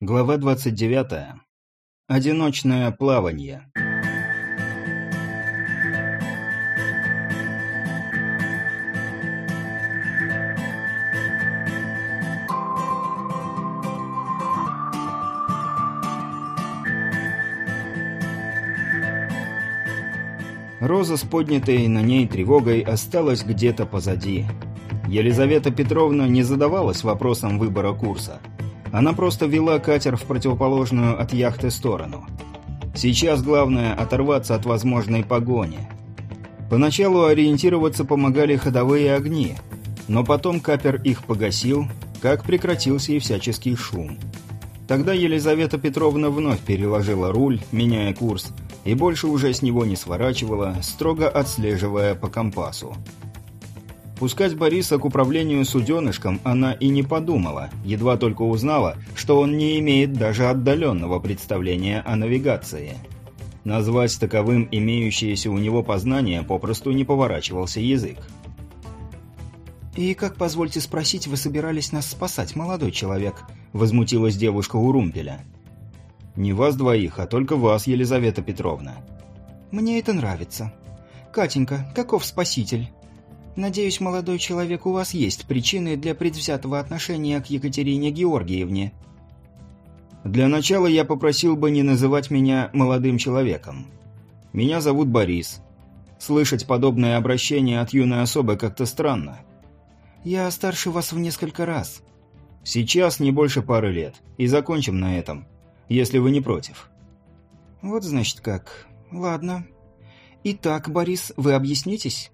Глава 29. Одиночное плавание. Роза с поднятой на ней тревогой осталась где-то позади. Елизавета Петровна не задавалась вопросом выбора курса. Она просто вела катер в противоположную от яхты сторону. Сейчас главное оторваться от возможной погони. Поначалу ориентироваться помогали ходовые огни, но потом капер их погасил, как прекратился и всяческий шум. Тогда Елизавета Петровна вновь переложила руль, меняя курс, и больше уже с него не сворачивала, строго отслеживая по компасу. Пускать Бориса к управлению суденышком она и не подумала, едва только узнала, что он не имеет даже отдаленного представления о навигации. Назвать таковым имеющиеся у него познания попросту не поворачивался язык. «И как, позвольте спросить, вы собирались нас спасать, молодой человек?» – возмутилась девушка у румпеля. «Не вас двоих, а только вас, Елизавета Петровна». «Мне это нравится. Катенька, каков спаситель?» Надеюсь, молодой человек, у вас есть причины для предвзятого отношения к Екатерине Георгиевне. Для начала я попросил бы не называть меня молодым человеком. Меня зовут Борис. Слышать подобное обращение от юной особы как-то странно. Я старше вас в несколько раз. Сейчас не больше пары лет. И закончим на этом, если вы не против. Вот значит как. Ладно. Итак, Борис, вы объяснитесь?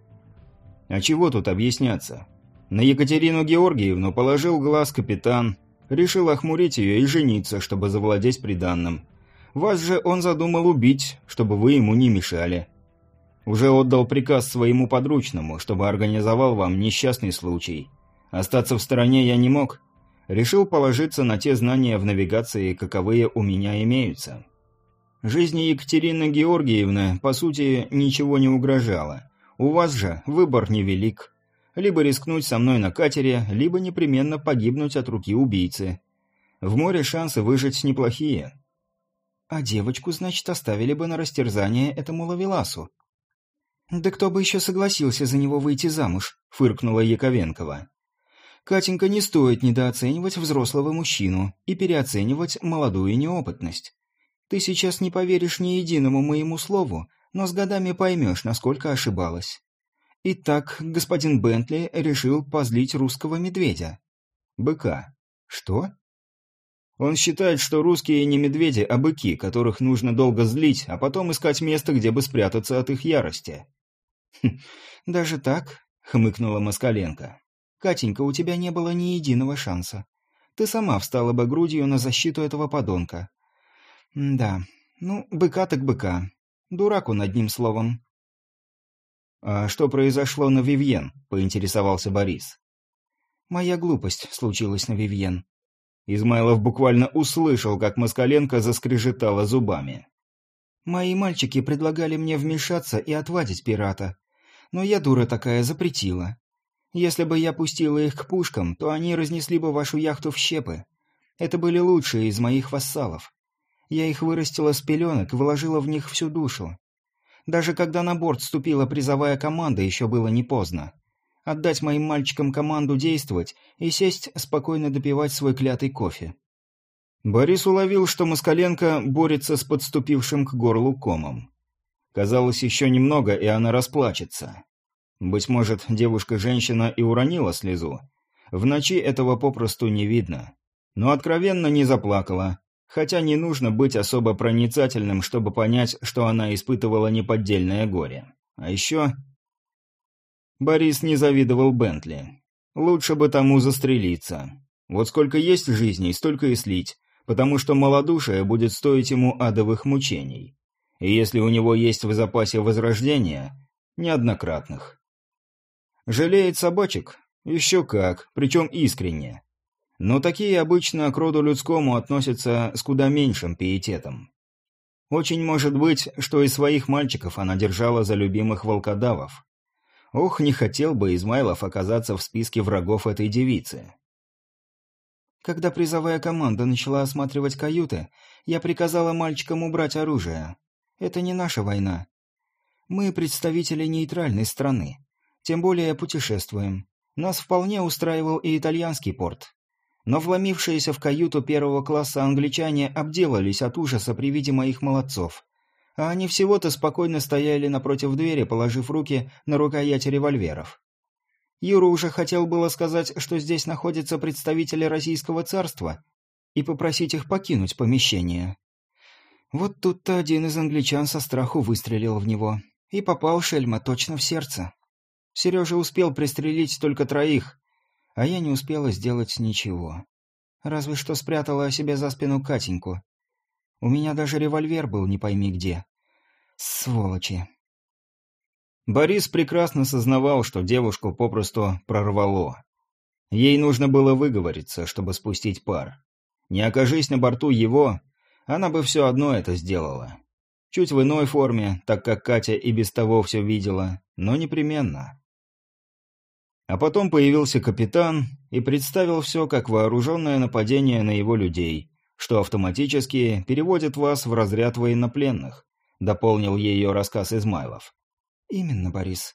А чего тут объясняться? На Екатерину Георгиевну положил глаз капитан, решил охмурить ее и жениться, чтобы завладеть приданным. Вас же он задумал убить, чтобы вы ему не мешали. Уже отдал приказ своему подручному, чтобы организовал вам несчастный случай. Остаться в стороне я не мог. Решил положиться на те знания в навигации, каковые у меня имеются. Жизни Екатерины Георгиевны, по сути, ничего не угрожало. У вас же выбор невелик. Либо рискнуть со мной на катере, либо непременно погибнуть от руки убийцы. В море шансы выжить неплохие. А девочку, значит, оставили бы на растерзание этому лавеласу. «Да кто бы еще согласился за него выйти замуж?» — фыркнула Яковенкова. «Катенька, не стоит недооценивать взрослого мужчину и переоценивать молодую неопытность. Ты сейчас не поверишь ни единому моему слову, но с годами поймешь, насколько ошибалась. Итак, господин Бентли решил позлить русского медведя. Быка. Что? Он считает, что русские не медведи, а быки, которых нужно долго злить, а потом искать место, где бы спрятаться от их ярости. «Хм, «Даже так?» — хмыкнула Москаленко. «Катенька, у тебя не было ни единого шанса. Ты сама встала бы грудью на защиту этого подонка. да, ну, быка так быка. Дурак он, одним словом. «А что произошло на Вивьен?» — поинтересовался Борис. «Моя глупость случилась на Вивьен». Измайлов буквально услышал, как Москаленко заскрежетала зубами. «Мои мальчики предлагали мне вмешаться и отвадить пирата. Но я, дура такая, запретила. Если бы я пустила их к пушкам, то они разнесли бы вашу яхту в щепы. Это были лучшие из моих вассалов. Я их вырастила с пеленок, вложила в них всю душу. Даже когда на борт вступила призовая команда, еще было не поздно. Отдать моим мальчикам команду действовать и сесть спокойно допивать свой клятый кофе. Борис уловил, что Москаленко борется с подступившим к горлу комом. Казалось, еще немного, и она расплачется. Быть может, девушка-женщина и уронила слезу. В ночи этого попросту не видно. Но откровенно не заплакала, хотя не нужно быть особо проницательным, чтобы понять, что она испытывала неподдельное горе. А еще... Борис не завидовал Бентли. Лучше бы тому застрелиться. Вот сколько есть жизней, столько и слить, потому что малодушие будет стоить ему адовых мучений. И если у него есть в запасе возрождения, неоднократных. Жалеет собачек? Еще как, причем искренне но такие обычно к роду людскому относятся с куда меньшим пиететом. Очень может быть, что и своих мальчиков она держала за любимых волкодавов. Ох, не хотел бы Измайлов оказаться в списке врагов этой девицы. Когда призовая команда начала осматривать каюты, я приказала мальчикам убрать оружие. Это не наша война. Мы представители нейтральной страны. Тем более путешествуем. Нас вполне устраивал и итальянский порт. Но вломившиеся в каюту первого класса англичане обделались от ужаса при виде моих молодцов. А они всего-то спокойно стояли напротив двери, положив руки на рукояти револьверов. Юра уже хотел было сказать, что здесь находятся представители Российского царства, и попросить их покинуть помещение. Вот тут-то один из англичан со страху выстрелил в него, и попал шельма точно в сердце. Сережа успел пристрелить только троих, а я не успела сделать ничего. Разве что спрятала себе за спину Катеньку. У меня даже револьвер был не пойми где. Сволочи. Борис прекрасно сознавал, что девушку попросту прорвало. Ей нужно было выговориться, чтобы спустить пар. Не окажись на борту его, она бы все одно это сделала. Чуть в иной форме, так как Катя и без того все видела, но непременно. А потом появился капитан и представил все как вооруженное нападение на его людей, что автоматически переводит вас в разряд военнопленных, дополнил ее рассказ Измайлов. «Именно, Борис».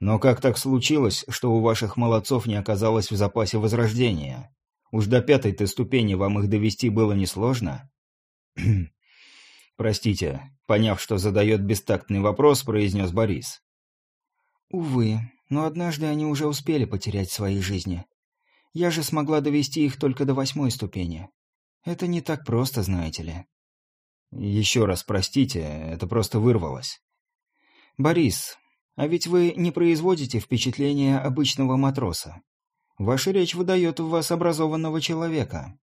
«Но как так случилось, что у ваших молодцов не оказалось в запасе возрождения? Уж до пятой-то ступени вам их довести было несложно?» «Простите», поняв, что задает бестактный вопрос, произнес Борис. «Увы, но однажды они уже успели потерять свои жизни. Я же смогла довести их только до восьмой ступени. Это не так просто, знаете ли». «Еще раз простите, это просто вырвалось». «Борис, а ведь вы не производите впечатления обычного матроса. Ваша речь выдает в вас образованного человека».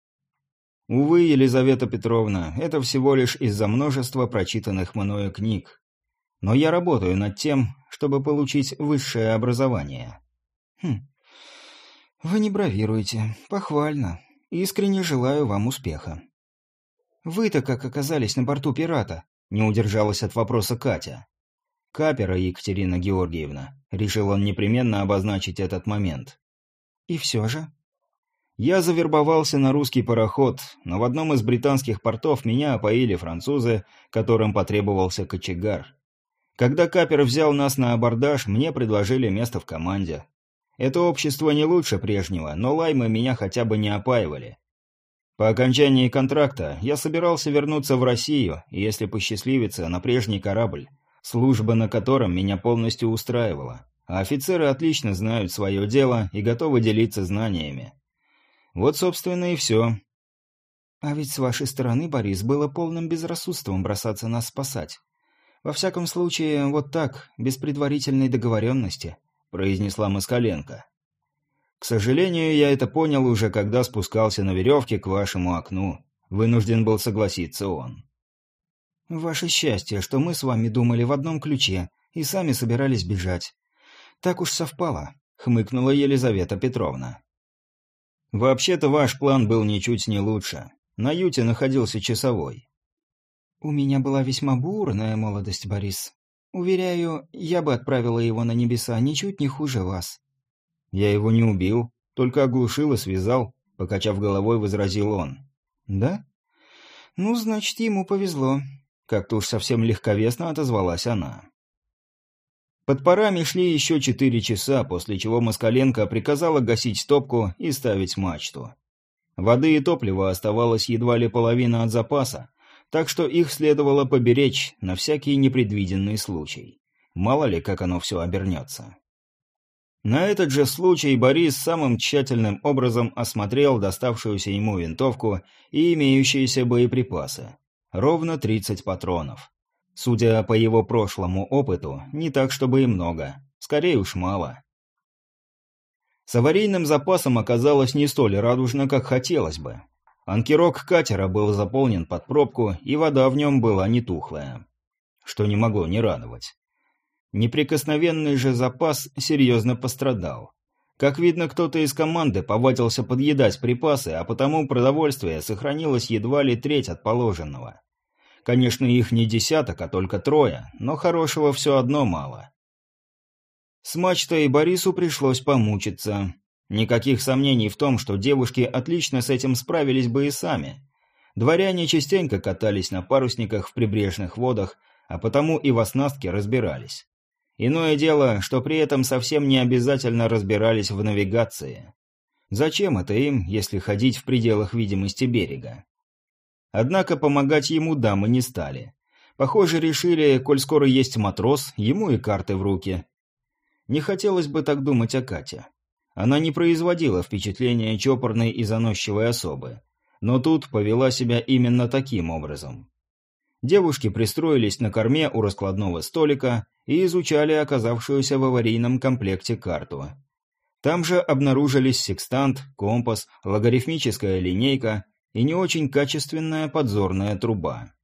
«Увы, Елизавета Петровна, это всего лишь из-за множества прочитанных мною книг. Но я работаю над тем, чтобы получить высшее образование». «Хм. Вы не бравируете. Похвально. Искренне желаю вам успеха». «Вы-то как оказались на борту пирата?» — не удержалась от вопроса Катя. «Капера Екатерина Георгиевна», — решил он непременно обозначить этот момент. «И все же?» Я завербовался на русский пароход, но в одном из британских портов меня опоили французы, которым потребовался кочегар. Когда Капер взял нас на абордаж, мне предложили место в команде. Это общество не лучше прежнего, но лаймы меня хотя бы не опаивали. По окончании контракта я собирался вернуться в Россию, если посчастливится, на прежний корабль, служба на котором меня полностью устраивала, а офицеры отлично знают свое дело и готовы делиться знаниями. Вот, собственно, и все. А ведь с вашей стороны, Борис, было полным безрассудством бросаться нас спасать. Во всяком случае, вот так, без предварительной договоренности, произнесла Москаленко. К сожалению, я это понял уже, когда спускался на веревке к вашему окну. Вынужден был согласиться он. Ваше счастье, что мы с вами думали в одном ключе и сами собирались бежать. Так уж совпало, хмыкнула Елизавета Петровна. Вообще-то ваш план был ничуть не лучше. На юте находился часовой. У меня была весьма бурная молодость, Борис. Уверяю, я бы отправила его на небеса ничуть не хуже вас. Я его не убил, только оглушил и связал, покачав головой, возразил он. Да? Ну, значит, ему повезло. Как-то уж совсем легковесно отозвалась она. Под парами шли еще четыре часа, после чего Москаленко приказала гасить топку и ставить мачту. Воды и топлива оставалось едва ли половина от запаса, так что их следовало поберечь на всякий непредвиденный случай. Мало ли, как оно все обернется. На этот же случай Борис самым тщательным образом осмотрел доставшуюся ему винтовку и имеющиеся боеприпасы. Ровно 30 патронов. Судя по его прошлому опыту, не так чтобы и много. Скорее уж мало. С аварийным запасом оказалось не столь радужно, как хотелось бы. Анкерок катера был заполнен под пробку, и вода в нем была не тухлая. Что не могло не радовать. Неприкосновенный же запас серьезно пострадал. Как видно, кто-то из команды повадился подъедать припасы, а потому продовольствие сохранилось едва ли треть от положенного. Конечно, их не десяток, а только трое, но хорошего все одно мало. С мачтой Борису пришлось помучиться. Никаких сомнений в том, что девушки отлично с этим справились бы и сами. Дворяне частенько катались на парусниках в прибрежных водах, а потому и в оснастке разбирались. Иное дело, что при этом совсем не обязательно разбирались в навигации. Зачем это им, если ходить в пределах видимости берега? Однако помогать ему дамы не стали. Похоже, решили, коль скоро есть матрос, ему и карты в руки. Не хотелось бы так думать о Кате. Она не производила впечатления чопорной и заносчивой особы. Но тут повела себя именно таким образом. Девушки пристроились на корме у раскладного столика и изучали оказавшуюся в аварийном комплекте карту. Там же обнаружились секстант, компас, логарифмическая линейка и не очень качественная подзорная труба.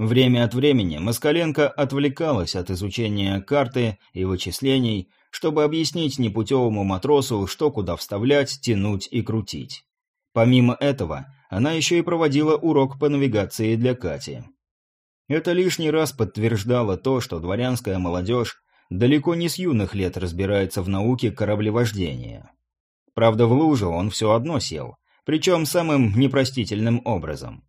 Время от времени Москаленко отвлекалась от изучения карты и вычислений, чтобы объяснить непутевому матросу, что куда вставлять, тянуть и крутить. Помимо этого, она еще и проводила урок по навигации для Кати. Это лишний раз подтверждало то, что дворянская молодежь далеко не с юных лет разбирается в науке кораблевождения. Правда, в лужу он все одно сел, причем самым непростительным образом.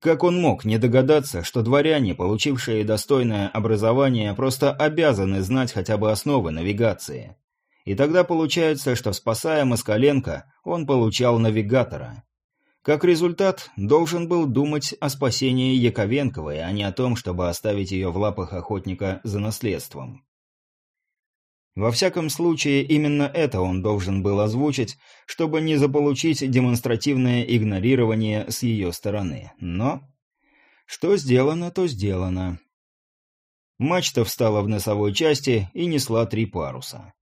Как он мог не догадаться, что дворяне, получившие достойное образование, просто обязаны знать хотя бы основы навигации? И тогда получается, что, спасая Москаленко, он получал навигатора. Как результат, должен был думать о спасении Яковенковой, а не о том, чтобы оставить ее в лапах охотника за наследством. Во всяком случае, именно это он должен был озвучить, чтобы не заполучить демонстративное игнорирование с ее стороны. Но... Что сделано, то сделано. Мачта встала в носовой части и несла три паруса.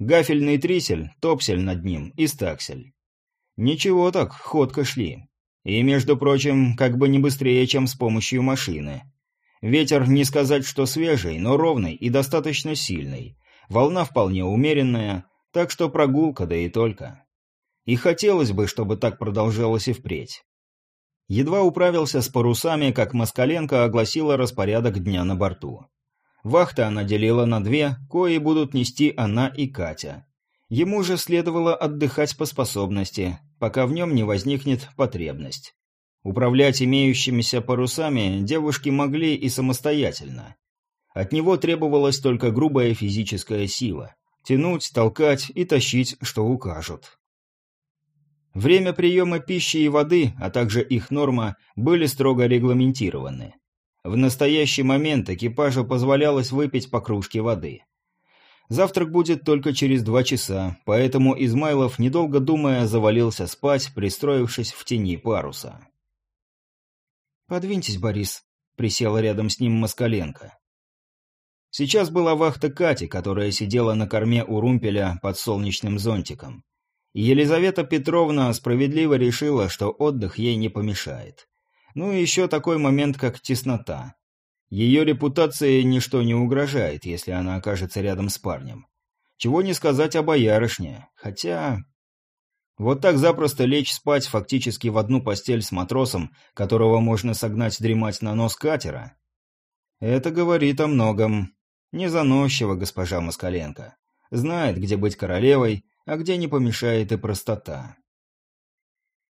Гафельный трисель, топсель над ним и стаксель. Ничего так, ходко шли. И, между прочим, как бы не быстрее, чем с помощью машины. Ветер не сказать, что свежий, но ровный и достаточно сильный. Волна вполне умеренная, так что прогулка, да и только. И хотелось бы, чтобы так продолжалось и впредь. Едва управился с парусами, как Москаленко огласила распорядок дня на борту. Вахты она делила на две, кои будут нести она и Катя. Ему же следовало отдыхать по способности, пока в нем не возникнет потребность. Управлять имеющимися парусами девушки могли и самостоятельно. От него требовалась только грубая физическая сила. Тянуть, толкать и тащить, что укажут. Время приема пищи и воды, а также их норма, были строго регламентированы. В настоящий момент экипажу позволялось выпить по кружке воды. Завтрак будет только через два часа, поэтому Измайлов, недолго думая, завалился спать, пристроившись в тени паруса. «Подвиньтесь, Борис», — присела рядом с ним Москаленко. Сейчас была вахта Кати, которая сидела на корме у румпеля под солнечным зонтиком. И Елизавета Петровна справедливо решила, что отдых ей не помешает. Ну и еще такой момент, как теснота. Ее репутации ничто не угрожает, если она окажется рядом с парнем. Чего не сказать о боярышне, хотя... Вот так запросто лечь спать фактически в одну постель с матросом, которого можно согнать дремать на нос катера. Это говорит о многом. Не заносчиво госпожа Москаленко. Знает, где быть королевой, а где не помешает и простота.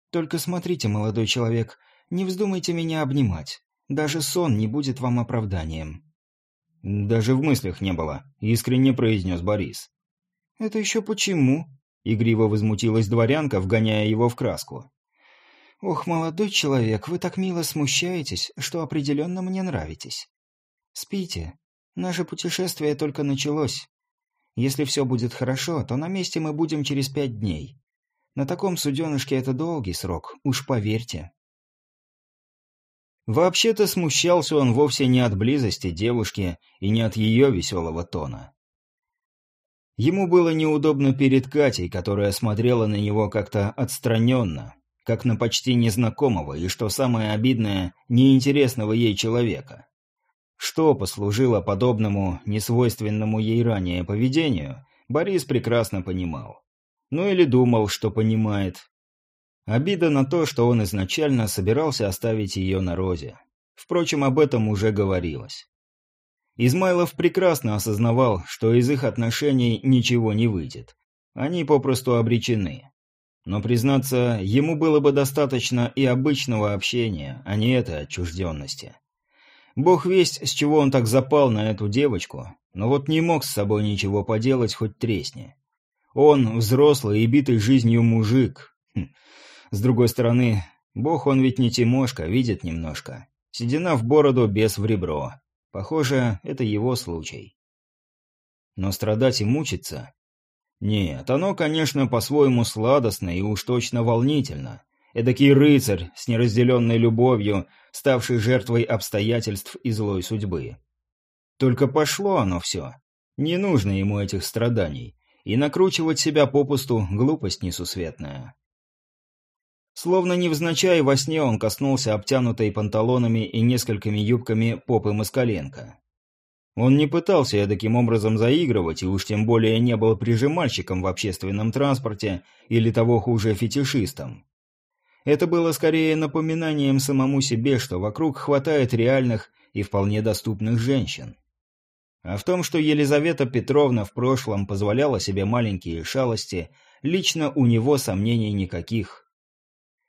«Только смотрите, молодой человек, не вздумайте меня обнимать. Даже сон не будет вам оправданием». «Даже в мыслях не было», — искренне произнес Борис. «Это еще почему?» — игриво возмутилась дворянка, вгоняя его в краску. «Ох, молодой человек, вы так мило смущаетесь, что определенно мне нравитесь. Спите. Наше путешествие только началось. Если все будет хорошо, то на месте мы будем через пять дней. На таком суденышке это долгий срок, уж поверьте». Вообще-то смущался он вовсе не от близости девушки и не от ее веселого тона. Ему было неудобно перед Катей, которая смотрела на него как-то отстраненно, как на почти незнакомого и, что самое обидное, неинтересного ей человека. Что послужило подобному, несвойственному ей ранее поведению, Борис прекрасно понимал. Ну или думал, что понимает, Обида на то, что он изначально собирался оставить ее на розе. Впрочем, об этом уже говорилось. Измайлов прекрасно осознавал, что из их отношений ничего не выйдет. они попросту обречены. Но, признаться, ему было бы достаточно и обычного общения, а не этой отчужденности. Бог весть, с чего он так запал на эту девочку, но вот не мог с собой ничего поделать, хоть тресни. Он взрослый и битый жизнью мужик. Хм. С другой стороны, Бог он ведь не Тимошка, видит немножко. Седина в бороду, без в ребро. Похоже, это его случай. Но страдать и мучиться нет, оно, конечно, по-своему сладостно и уж точно волнительно. Эдакий рыцарь с неразделенной любовью, ставший жертвой обстоятельств и злой судьбы. Только пошло оно все. Не нужно ему этих страданий. И накручивать себя попусту — глупость несусветная. Словно невзначай во сне он коснулся обтянутой панталонами и несколькими юбками попы Москаленко. Он не пытался таким образом заигрывать, и уж тем более не был прижимальщиком в общественном транспорте или того хуже фетишистом. Это было скорее напоминанием самому себе, что вокруг хватает реальных и вполне доступных женщин. А в том, что Елизавета Петровна в прошлом позволяла себе маленькие шалости, лично у него сомнений никаких.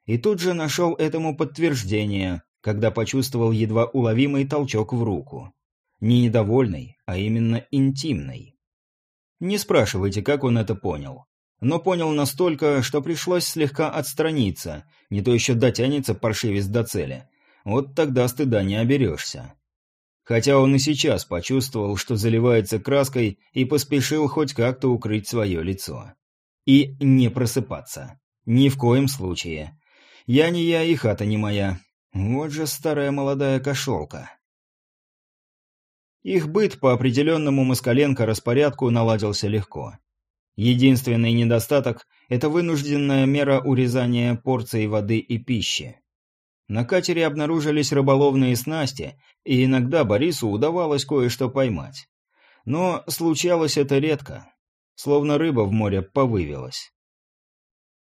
И тут же нашел этому подтверждение, когда почувствовал едва уловимый толчок в руку. Не недовольной, а именно интимной. Не спрашивайте, как он это понял. Но понял настолько, что пришлось слегка отстраниться, не то еще дотянется паршивец до цели. Вот тогда стыда не оберешься. Хотя он и сейчас почувствовал, что заливается краской, и поспешил хоть как-то укрыть свое лицо. И не просыпаться. Ни в коем случае. Я не я и хата не моя. Вот же старая молодая кошелка. Их быт по определенному Москаленко распорядку наладился легко. Единственный недостаток – это вынужденная мера урезания порций воды и пищи. На катере обнаружились рыболовные снасти, и иногда Борису удавалось кое-что поймать. Но случалось это редко, словно рыба в море повывелась.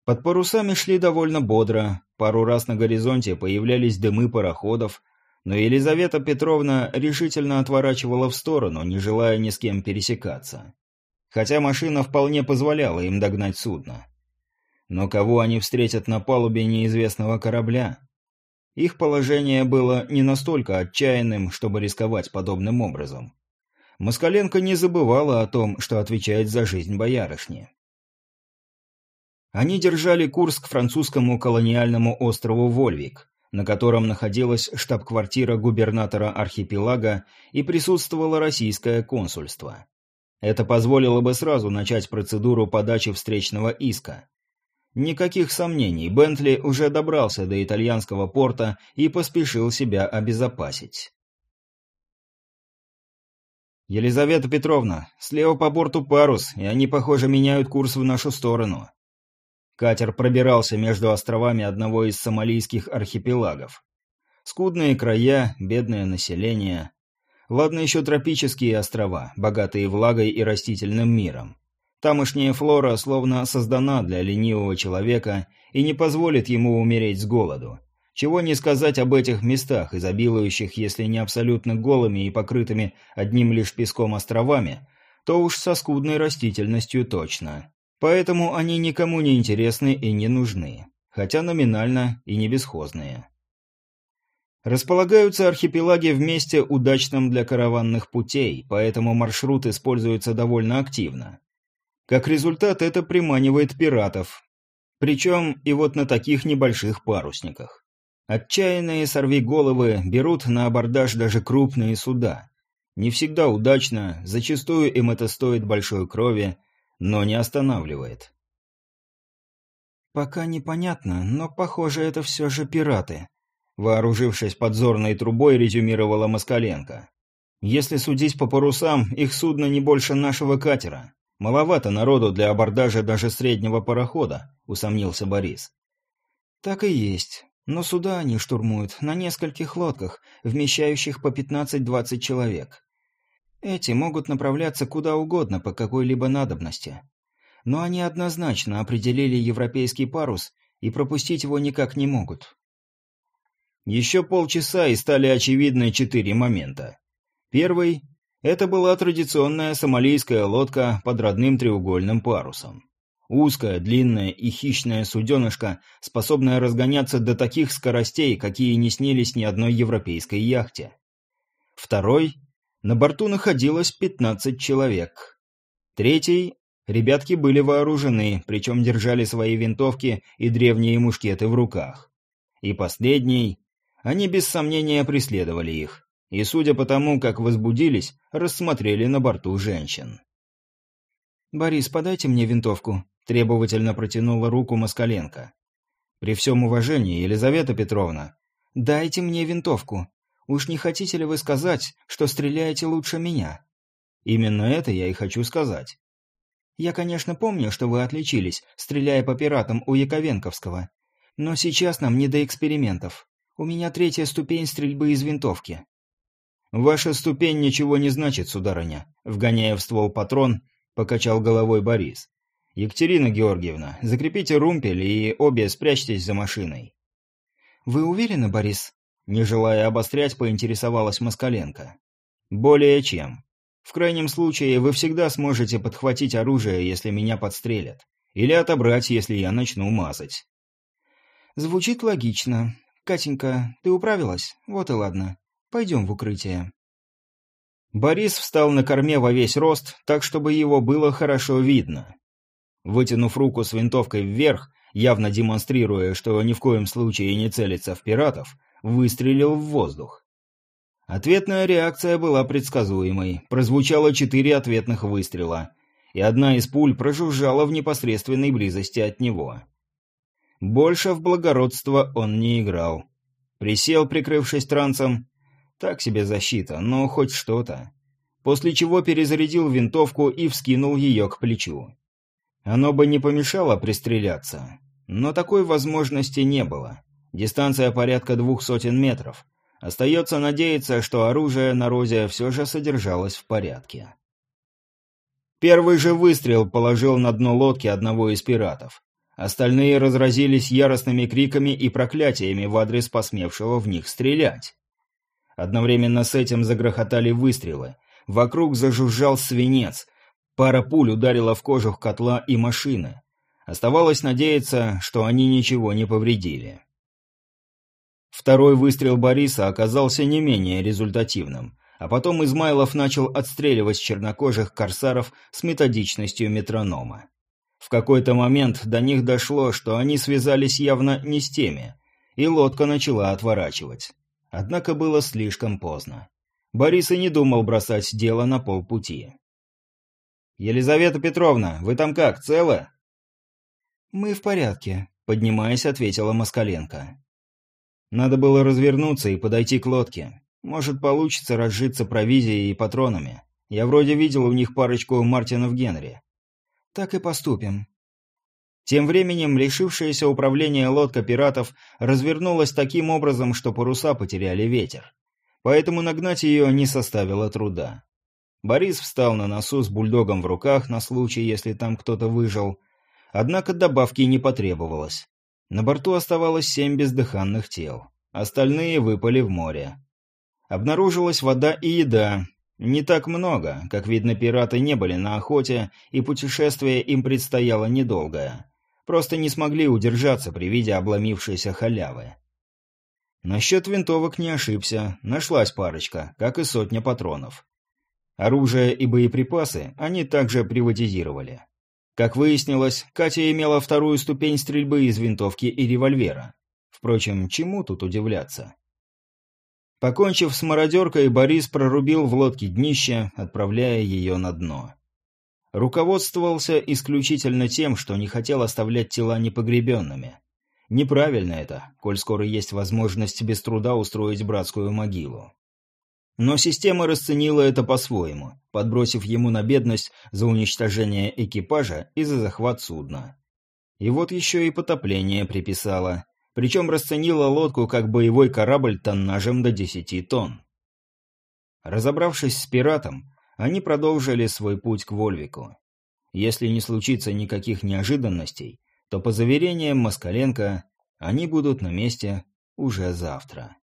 Под парусами шли довольно бодро, пару раз на горизонте появлялись дымы пароходов, но Елизавета Петровна решительно отворачивала в сторону, не желая ни с кем пересекаться. Хотя машина вполне позволяла им догнать судно. Но кого они встретят на палубе неизвестного корабля? Их положение было не настолько отчаянным, чтобы рисковать подобным образом. Москаленко не забывала о том, что отвечает за жизнь боярышни. Они держали курс к французскому колониальному острову Вольвик, на котором находилась штаб-квартира губернатора архипелага и присутствовало российское консульство. Это позволило бы сразу начать процедуру подачи встречного иска. Никаких сомнений, Бентли уже добрался до итальянского порта и поспешил себя обезопасить. «Елизавета Петровна, слева по борту парус, и они, похоже, меняют курс в нашу сторону. Катер пробирался между островами одного из сомалийских архипелагов. Скудные края, бедное население. Ладно еще тропические острова, богатые влагой и растительным миром. Тамошняя флора словно создана для ленивого человека и не позволит ему умереть с голоду. Чего не сказать об этих местах, изобилующих, если не абсолютно голыми и покрытыми одним лишь песком островами, то уж со скудной растительностью точно. Поэтому они никому не интересны и не нужны, хотя номинально и не бесхозные. Располагаются архипелаги в месте удачном для караванных путей, поэтому маршрут используется довольно активно. Как результат, это приманивает пиратов. Причем и вот на таких небольших парусниках. Отчаянные сорвиголовы берут на абордаж даже крупные суда. Не всегда удачно, зачастую им это стоит большой крови, но не останавливает. «Пока непонятно, но, похоже, это все же пираты», вооружившись подзорной трубой, резюмировала Москаленко. «Если судить по парусам, их судно не больше нашего катера. Маловато народу для абордажа даже среднего парохода», — усомнился Борис. «Так и есть. Но суда они штурмуют на нескольких лодках, вмещающих по 15-20 человек. Эти могут направляться куда угодно по какой-либо надобности. Но они однозначно определили европейский парус и пропустить его никак не могут. Еще полчаса и стали очевидны четыре момента. Первый – это была традиционная сомалийская лодка под родным треугольным парусом. Узкая, длинная и хищная суденышка, способная разгоняться до таких скоростей, какие не снились ни одной европейской яхте. Второй – на борту находилось 15 человек. Третий – ребятки были вооружены, причем держали свои винтовки и древние мушкеты в руках. И последний – они без сомнения преследовали их, и, судя по тому, как возбудились, рассмотрели на борту женщин. «Борис, подайте мне винтовку», Требовательно протянула руку Москаленко. «При всем уважении, Елизавета Петровна...» «Дайте мне винтовку. Уж не хотите ли вы сказать, что стреляете лучше меня?» «Именно это я и хочу сказать». «Я, конечно, помню, что вы отличились, стреляя по пиратам у Яковенковского. Но сейчас нам не до экспериментов. У меня третья ступень стрельбы из винтовки». «Ваша ступень ничего не значит, сударыня», — вгоняя в ствол патрон, покачал головой Борис. «Екатерина Георгиевна, закрепите румпель и обе спрячьтесь за машиной». «Вы уверены, Борис?» Не желая обострять, поинтересовалась Москаленко. «Более чем. В крайнем случае, вы всегда сможете подхватить оружие, если меня подстрелят. Или отобрать, если я начну мазать». «Звучит логично. Катенька, ты управилась? Вот и ладно. Пойдем в укрытие». Борис встал на корме во весь рост, так, чтобы его было хорошо видно. Вытянув руку с винтовкой вверх, явно демонстрируя, что ни в коем случае не целится в пиратов, выстрелил в воздух. Ответная реакция была предсказуемой. Прозвучало четыре ответных выстрела, и одна из пуль прожужжала в непосредственной близости от него. Больше в благородство он не играл. Присел, прикрывшись трансом. Так себе защита, но хоть что-то. После чего перезарядил винтовку и вскинул ее к плечу. Оно бы не помешало пристреляться, но такой возможности не было. Дистанция порядка двух сотен метров. Остается надеяться, что оружие на розе все же содержалось в порядке. Первый же выстрел положил на дно лодки одного из пиратов. Остальные разразились яростными криками и проклятиями в адрес посмевшего в них стрелять. Одновременно с этим загрохотали выстрелы. Вокруг зажужжал свинец, Пара пуль ударила в кожух котла и машины. Оставалось надеяться, что они ничего не повредили. Второй выстрел Бориса оказался не менее результативным, а потом Измайлов начал отстреливать чернокожих корсаров с методичностью метронома. В какой-то момент до них дошло, что они связались явно не с теми, и лодка начала отворачивать. Однако было слишком поздно. Борис и не думал бросать дело на полпути. «Елизавета Петровна, вы там как, целы?» «Мы в порядке», — поднимаясь, ответила Москаленко. «Надо было развернуться и подойти к лодке. Может, получится разжиться провизией и патронами. Я вроде видел у них парочку Мартинов Генри». «Так и поступим». Тем временем лишившаяся управления лодка пиратов развернулась таким образом, что паруса потеряли ветер. Поэтому нагнать ее не составило труда. Борис встал на носу с бульдогом в руках на случай, если там кто-то выжил. Однако добавки не потребовалось. На борту оставалось семь бездыханных тел. Остальные выпали в море. Обнаружилась вода и еда. Не так много. Как видно, пираты не были на охоте, и путешествие им предстояло недолгое. Просто не смогли удержаться при виде обломившейся халявы. Насчет винтовок не ошибся. Нашлась парочка, как и сотня патронов. Оружие и боеприпасы они также приватизировали. Как выяснилось, Катя имела вторую ступень стрельбы из винтовки и револьвера. Впрочем, чему тут удивляться? Покончив с мародеркой, Борис прорубил в лодке днище, отправляя ее на дно. Руководствовался исключительно тем, что не хотел оставлять тела непогребенными. Неправильно это, коль скоро есть возможность без труда устроить братскую могилу. Но система расценила это по-своему, подбросив ему на бедность за уничтожение экипажа и за захват судна. И вот еще и потопление приписала, причем расценила лодку как боевой корабль тоннажем до 10 тонн. Разобравшись с пиратом, они продолжили свой путь к Вольвику. Если не случится никаких неожиданностей, то, по заверениям Москаленко, они будут на месте уже завтра.